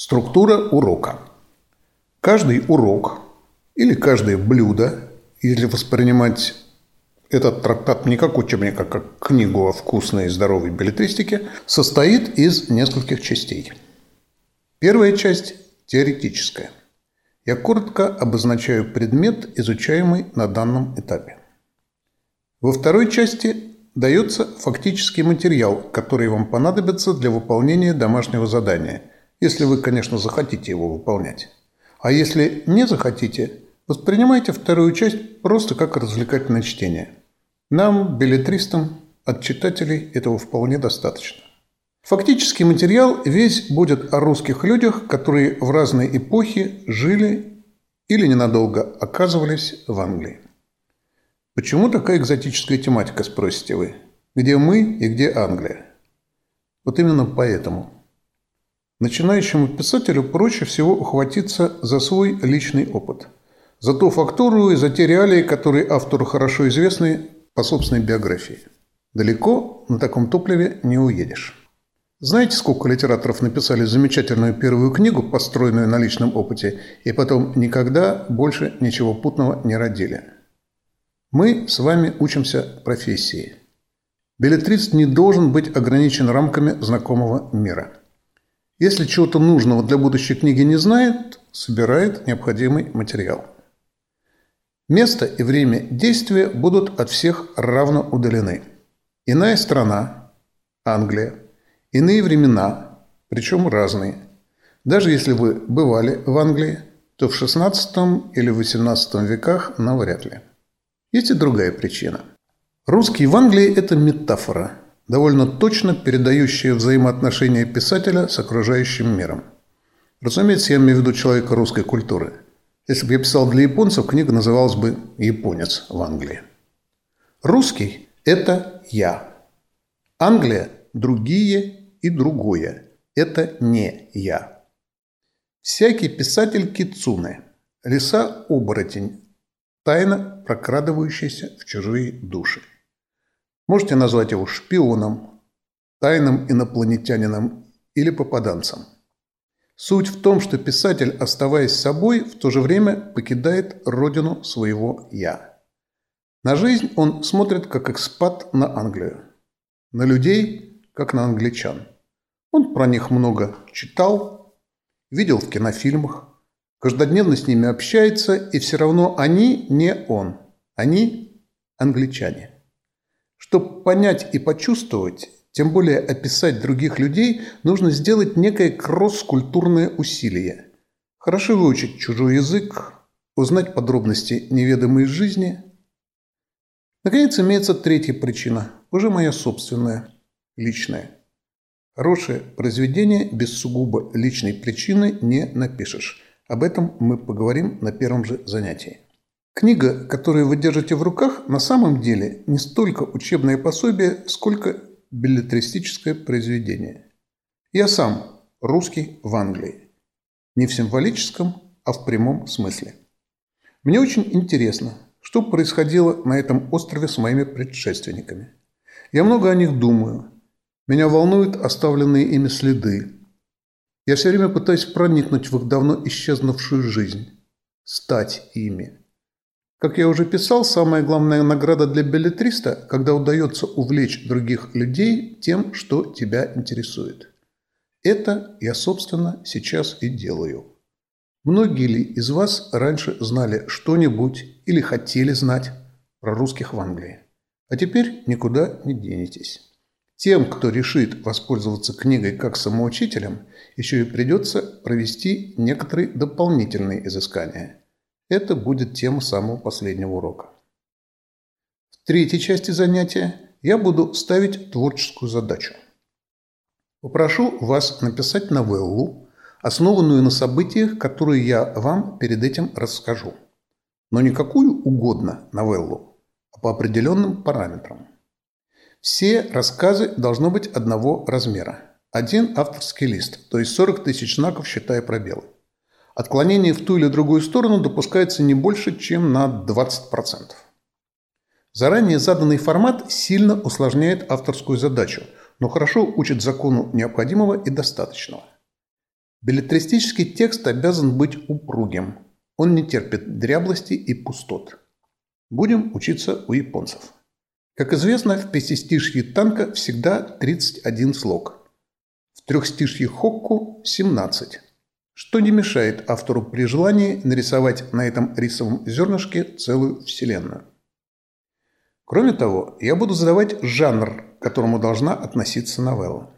Структура урока. Каждый урок или каждое блюдо, если воспринимать этот трактат не как учебник, а как книгу о вкусной и здоровой билетристике, состоит из нескольких частей. Первая часть – теоретическая. Я коротко обозначаю предмет, изучаемый на данном этапе. Во второй части дается фактический материал, который вам понадобится для выполнения домашнего задания – если вы, конечно, захотите его выполнять. А если не захотите, воспринимайте вторую часть просто как развлекательное чтение. Нам, билетристам, от читателей этого вполне достаточно. Фактический материал весь будет о русских людях, которые в разные эпохи жили или ненадолго оказывались в Англии. Почему такая экзотическая тематика, спросите вы? Где мы и где Англия? Вот именно поэтому – Начинающему писателю проще всего ухватиться за свой личный опыт, за ту фактуру и за те реалии, которые автору хорошо известны по собственной биографии. Далеко на таком топливе не уедешь. Знаете, сколько литераторов написали замечательную первую книгу, построенную на личном опыте, и потом никогда больше ничего путного не родили? Мы с вами учимся профессии. Билетрист не должен быть ограничен рамками знакомого мира – если чего-то нужного для будущей книги не знает, собирает необходимый материал. Место и время действия будут от всех равно удалены. Иная страна – Англия. Иные времена, причем разные. Даже если вы бывали в Англии, то в XVI или XVIII веках навряд ли. Есть и другая причина. Русский в Англии – это метафора – довольно точно передающая взаимоотношения писателя с окружающим миром. Разумеется, я имею в виду человека русской культуры. Если бы я писал для японцев, книга называлась бы «Японец в Англии». Русский – это я. Англия – другие и другое. Это не я. Всякий писатель кицуне, лиса-оборотень, тайно прокрадывающийся в чужие души. Можете назвать его шпионом, тайным инопланетянином или попаданцем. Суть в том, что писатель, оставаясь собой, в то же время покидает родину своего «я». На жизнь он смотрит как экспат на Англию, на людей, как на англичан. Он про них много читал, видел в кинофильмах, каждодневно с ними общается, и все равно они не он, они англичане. Чтобы понять и почувствовать, тем более описать других людей, нужно сделать некое кросс-культурное усилие. Хорошо выучить чужой язык, узнать подробности неведомой жизни. Наконец, имеется третья причина, уже моя собственная, личная. Хорошее произведение без сугубо личной причины не напишешь. Об этом мы поговорим на первом же занятии. Книга, которую вы держите в руках, на самом деле не столько учебное пособие, сколько билетристическое произведение. Я сам русский в Англии. Не в символическом, а в прямом смысле. Мне очень интересно, что происходило на этом острове с моими предшественниками. Я много о них думаю. Меня волнуют оставленные ими следы. Я все время пытаюсь проникнуть в их давно исчезнувшую жизнь, стать ими. Как я уже писал, самая главная награда для билетриста, когда удается увлечь других людей тем, что тебя интересует. Это я, собственно, сейчас и делаю. Многие ли из вас раньше знали что-нибудь или хотели знать про русских в Англии? А теперь никуда не денетесь. Тем, кто решит воспользоваться книгой как самоучителем, еще и придется провести некоторые дополнительные изыскания – это будет тема самого последнего урока. В третьей части занятия я буду ставить творческую задачу. Попрошу вас написать новеллу, основанную на событиях, которые я вам перед этим расскажу. Но не какую угодно новеллу, а по определенным параметрам. Все рассказы должны быть одного размера. Один авторский лист, то есть 40 тысяч знаков, считая пробелы. Отклонение в ту или другую сторону допускается не больше, чем на 20%. Заранее заданный формат сильно усложняет авторскую задачу, но хорошо учит закону необходимого и достаточного. Билетристический текст обязан быть упругим. Он не терпит дряблости и пустот. Будем учиться у японцев. Как известно, в пятистишье танка всегда 31 слог. В трехстишье хокку – 17. Что не мешает автору при желании нарисовать на этом рисовом зернышке целую вселенную. Кроме того, я буду задавать жанр, к которому должна относиться новелла.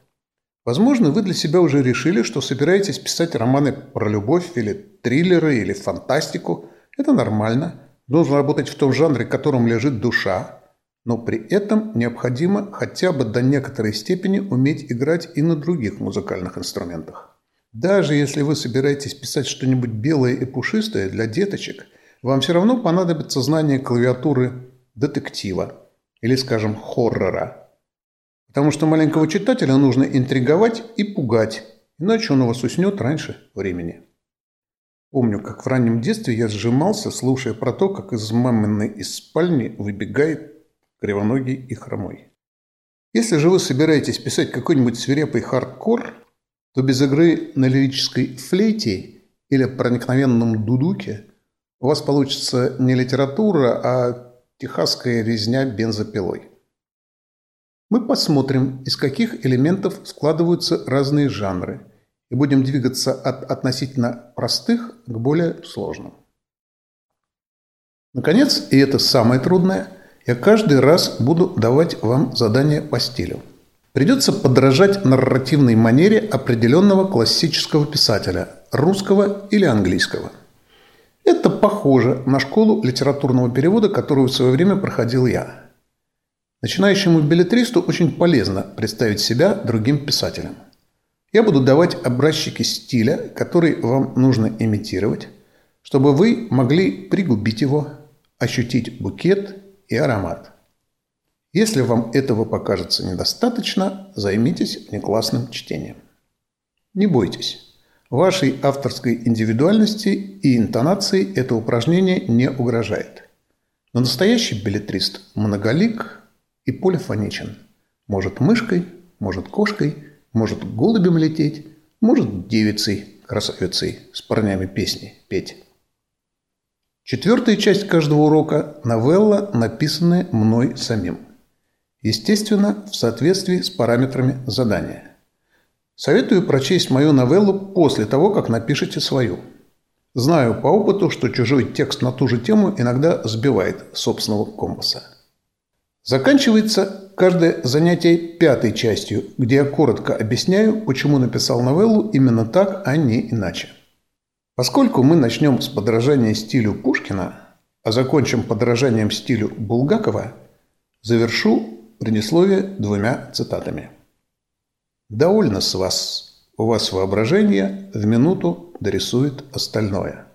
Возможно, вы для себя уже решили, что собираетесь писать романы про любовь или триллеры или фантастику. Это нормально. Должен работать в том жанре, в котором лежит душа. Но при этом необходимо хотя бы до некоторой степени уметь играть и на других музыкальных инструментах. Даже если вы собираетесь писать что-нибудь белое и пушистое для деточек, вам все равно понадобится знание клавиатуры детектива или, скажем, хоррора – Потому что маленького читателя нужно интриговать и пугать, иначе он у вас уснет раньше времени. Помню, как в раннем детстве я сжимался, слушая про то, как из маминой из спальни выбегает кривоногий и хромой. Если же вы собираетесь писать какой-нибудь свирепый хардкор, то без игры на лирической флейте или проникновенном дудуке у вас получится не литература, а техасская резня бензопилой. Мы посмотрим, из каких элементов складываются разные жанры, и будем двигаться от относительно простых к более сложным. Наконец, и это самое трудное, я каждый раз буду давать вам задания по стилю. Придется подражать нарративной манере определенного классического писателя, русского или английского. Это похоже на школу литературного перевода, которую в свое время проходил я. Начинающему билетристу очень полезно представить себя другим писателем. Я буду давать образчики стиля, который вам нужно имитировать, чтобы вы могли пригубить его, ощутить букет и аромат. Если вам этого покажется недостаточно, займитесь внеклассным чтением. Не бойтесь. Вашей авторской индивидуальности и интонации это упражнение не угрожает. Но настоящий билетрист многолик, и полифоничен. Может мышкой, может кошкой, может голубем лететь, может девицей, красавицей с парнями песни петь. Четвертая часть каждого урока – новелла, написанная мной самим. Естественно, в соответствии с параметрами задания. Советую прочесть мою новеллу после того, как напишете свою. Знаю по опыту, что чужой текст на ту же тему иногда сбивает собственного компаса. Заканчивается каждое занятие пятой частью, где я коротко объясняю, почему написал новеллу именно так, а не иначе. Поскольку мы начнем с подражания стилю Пушкина, а закончим подражанием стилю Булгакова, завершу предисловие двумя цитатами. «Довольно с вас, у вас воображение в минуту дорисует остальное».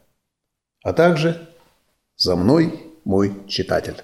А также «За мной, мой читатель».